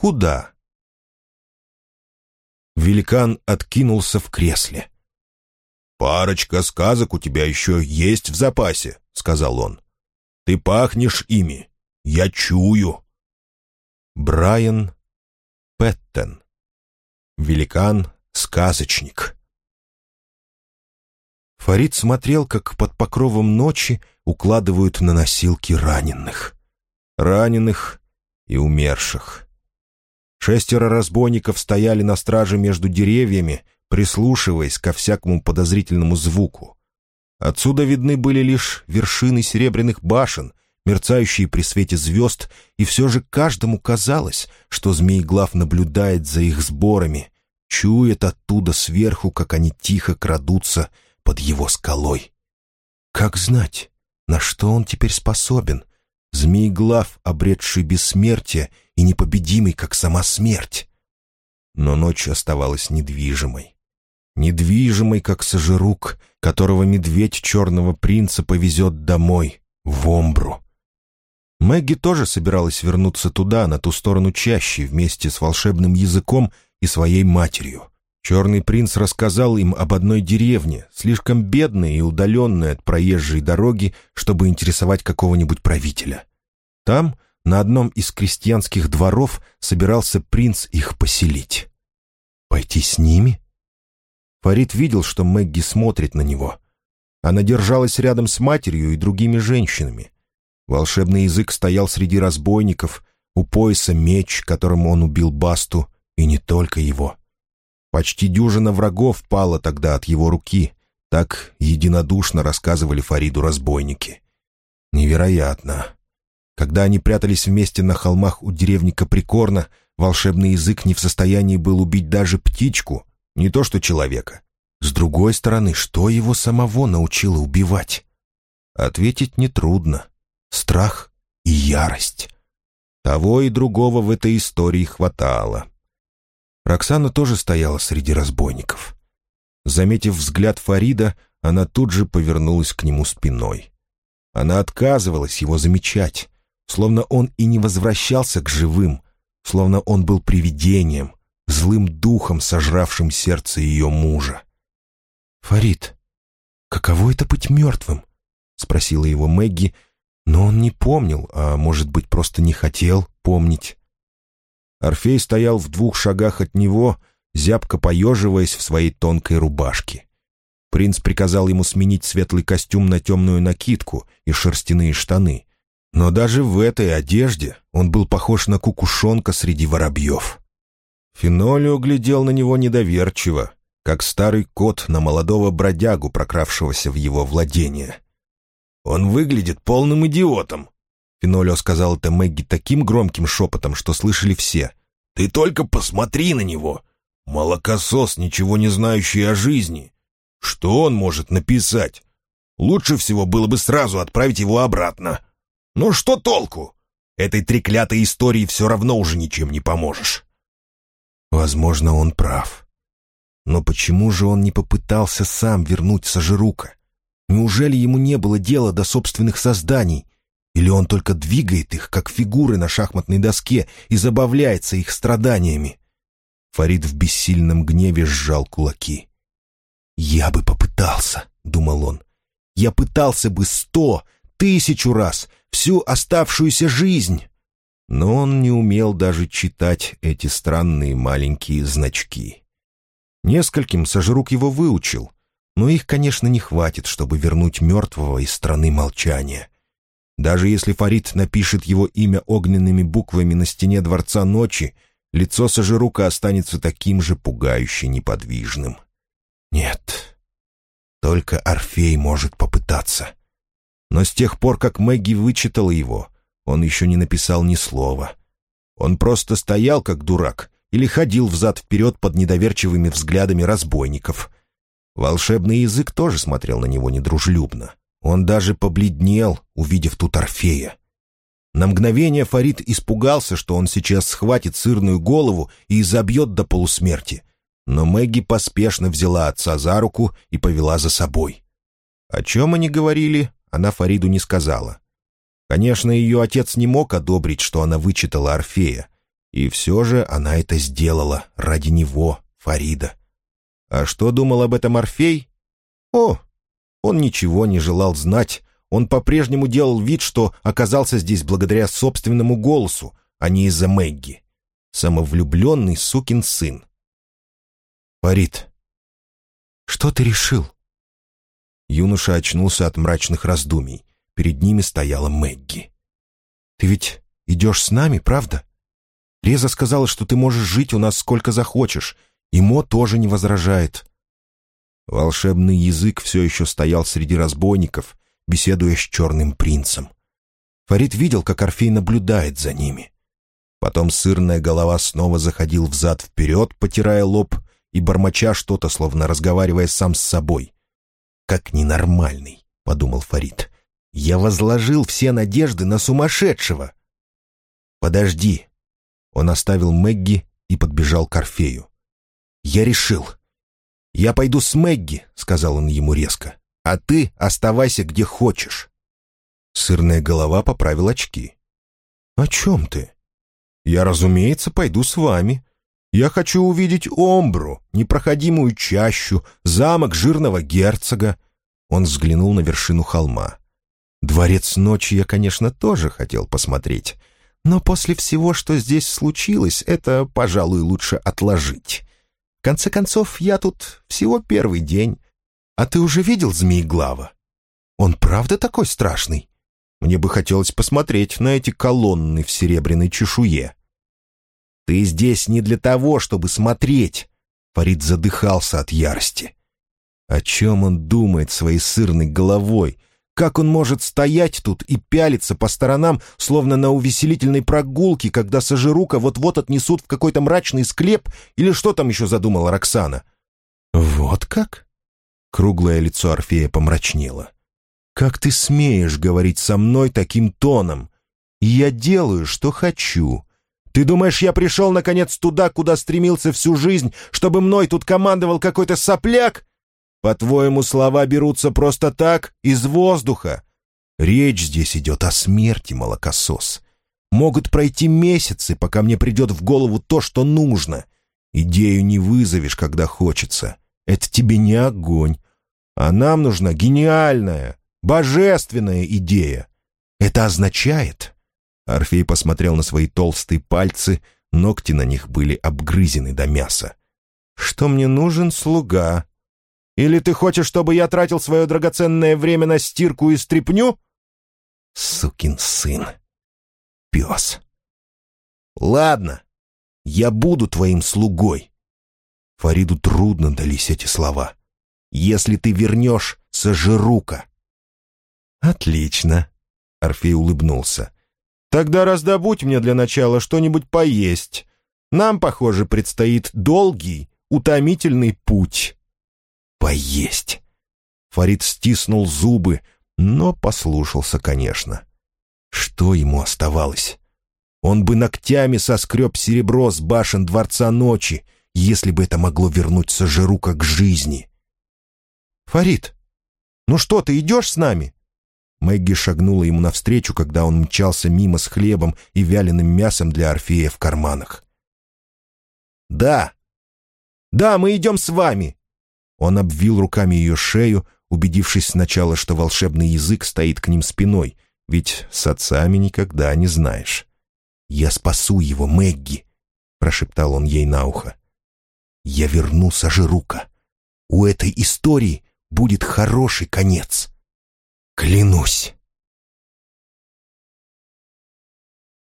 Куда? Великан откинулся в кресле. «Парочка сказок у тебя еще есть в запасе», — сказал он. «Ты пахнешь ими. Я чую». Брайан Петтен. Великан-сказочник. Фарид смотрел, как под покровом ночи укладывают на носилки раненых. Раненых и умерших. Шестеро разбойников стояли на страже между деревьями, прислушиваясь ко всякому подозрительному звуку. Отсюда видны были лишь вершины серебряных башен, мерцающие при свете звезд, и все же каждому казалось, что Змееглав наблюдает за их сборами, чует оттуда сверху, как они тихо крадутся под его скалой. Как знать, на что он теперь способен? Змееглав, обретший бессмертие и непобедимый, как сама смерть. Но ночь оставалась недвижимой. Недвижимой, как сожирук, которого медведь черного принца повезет домой, в Омбру. Мэгги тоже собиралась вернуться туда, на ту сторону чащи, вместе с волшебным языком и своей матерью. Черный принц рассказал им об одной деревне, слишком бедной и удаленной от проезжей дороги, чтобы интересовать какого-нибудь правителя. Там, на одном из крестьянских дворов, собирался принц их поселить. Пойти с ними? Фарид видел, что Мэгги смотрит на него. Она держалась рядом с матерью и другими женщинами. Волшебный язык стоял среди разбойников, у пояса меч, которым он убил Басту, и не только его. Почти дюжина врагов пала тогда от его руки. Так единодушно рассказывали Фариду разбойники. Невероятно. Когда они прятались вместе на холмах у деревни Каприкорна, волшебный язык не в состоянии был убить даже птичку, не то что человека. С другой стороны, что его самого научило убивать? Ответить нетрудно. Страх и ярость. Того и другого в этой истории хватало. Роксана тоже стояла среди разбойников. Заметив взгляд Фарида, она тут же повернулась к нему спиной. Она отказывалась его замечать, словно он и не возвращался к живым, словно он был привидением, злым духом, сожравшим сердце ее мужа. «Фарид, каково это быть мертвым?» — спросила его Мэгги, но он не помнил, а, может быть, просто не хотел помнить. Орфей стоял в двух шагах от него, зябко поеживаясь в своей тонкой рубашке. Принц приказал ему сменить светлый костюм на темную накидку и шерстяные штаны. Но даже в этой одежде он был похож на кукушонка среди воробьев. Фенолио глядел на него недоверчиво, как старый кот на молодого бродягу, прокравшегося в его владение. «Он выглядит полным идиотом», Фенолио сказал это Мэгги таким громким шепотом, что слышали все. «Ты только посмотри на него! Молокосос, ничего не знающий о жизни! Что он может написать? Лучше всего было бы сразу отправить его обратно. Но что толку? Этой треклятой истории все равно уже ничем не поможешь». Возможно, он прав. Но почему же он не попытался сам вернуть Сажирука? Неужели ему не было дела до собственных созданий, или он только двигает их, как фигуры на шахматной доске, и забавляется их страданиями? Фарид в бессильном гневе сжал кулаки. «Я бы попытался», — думал он. «Я пытался бы сто, тысячу раз, всю оставшуюся жизнь». Но он не умел даже читать эти странные маленькие значки. Нескольким Сожрук его выучил, но их, конечно, не хватит, чтобы вернуть мертвого из страны молчания. Даже если Фарид напишет его имя огненными буквами на стене Дворца Ночи, лицо Сажирука останется таким же пугающе неподвижным. Нет, только Орфей может попытаться. Но с тех пор, как Мэгги вычитала его, он еще не написал ни слова. Он просто стоял, как дурак, или ходил взад-вперед под недоверчивыми взглядами разбойников. Волшебный язык тоже смотрел на него недружелюбно. Он даже побледнел, увидев тут Орфея. На мгновение Фарид испугался, что он сейчас схватит сырную голову и изобьет до полусмерти. Но Мэгги поспешно взяла отца за руку и повела за собой. О чем они говорили, она Фариду не сказала. Конечно, ее отец не мог одобрить, что она вычитала Орфея. И все же она это сделала ради него, Фарида. А что думал об этом Орфей? О, он ничего не желал знать. Он по-прежнему делал вид, что оказался здесь благодаря собственному голосу, а не из-за Мэгги. Самовлюбленный сукин сын. «Фарид, что ты решил?» Юноша очнулся от мрачных раздумий. Перед ними стояла Мэгги. «Ты ведь идешь с нами, правда? Реза сказала, что ты можешь жить у нас сколько захочешь, и Мо тоже не возражает». Волшебный язык все еще стоял среди разбойников, беседуя с черным принцем. Фарид видел, как Орфей наблюдает за ними. Потом сырная голова снова заходил взад-вперед, потирая лоб и бормоча что-то, словно разговаривая сам с собой. «Как ненормальный», — подумал Фарид. «Я возложил все надежды на сумасшедшего». «Подожди». Он оставил Мэгги и подбежал к Орфею. «Я решил. Я пойду с Мэгги», — сказал он ему резко. «А ты оставайся где хочешь». Сырная голова поправил очки. «О чем ты?» «Я, разумеется, пойду с вами. Я хочу увидеть Омбру, непроходимую чащу, замок жирного герцога». Он взглянул на вершину холма. «Дворец ночи я, конечно, тоже хотел посмотреть, но после всего, что здесь случилось, это, пожалуй, лучше отложить. В конце концов, я тут всего первый день. А ты уже видел Змееглава? Он правда такой страшный? Мне бы хотелось посмотреть на эти колонны в серебряной чешуе. Ты здесь не для того, чтобы смотреть. Фарид задыхался от ярости. О чем он думает своей сырной головой? Как он может стоять тут и пялиться по сторонам, словно на увеселительной прогулке, когда Сажирука вот-вот отнесут в какой-то мрачный склеп или что там еще задумала Роксана? «Вот как?» Круглое лицо Орфея помрачнело. «Как ты смеешь говорить со мной таким тоном? Я делаю, что хочу. Ты думаешь, я пришел, наконец, туда, куда стремился всю жизнь, чтобы мной тут командовал какой-то сопляк? По-твоему, слова берутся просто так, из воздуха? Речь здесь идет о смерти, молокосос. Могут пройти месяцы, пока мне придет в голову то, что нужно. Идею не вызовешь, когда хочется. Это тебе не огонь. А нам нужна гениальная, божественная идея. Это означает... Орфей посмотрел на свои толстые пальцы, ногти на них были обгрызены до мяса. «Что мне нужен слуга, или ты хочешь, чтобы я тратил свое драгоценное время на стирку и стряпню?» «Сукин сын! Пес!» «Ладно, я буду твоим слугой!» Фариду трудно дались эти слова. «Если ты вернешь Сажирука!» «Отлично!» — Орфей улыбнулся. «Тогда раздобудь мне для начала что-нибудь поесть. Нам, похоже, предстоит долгий, утомительный путь» поесть. Фарид стиснул зубы, но послушался, конечно. Что ему оставалось? Он бы ногтями соскреб серебро с башен Дворца Ночи, если бы это могло вернуть Сажирука к жизни. «Фарид, ну что, ты идешь с нами?» Мэгги шагнула ему навстречу, когда он мчался мимо с хлебом и вяленым мясом для Орфея в карманах. «Да! Да, мы идем с вами!» Он обвил руками ее шею, убедившись сначала, что волшебный язык стоит к ним спиной, ведь с отцами никогда не знаешь. «Я спасу его, Мэгги!» — прошептал он ей на ухо. «Я верну Сажирука. У этой истории будет хороший конец. Клянусь!»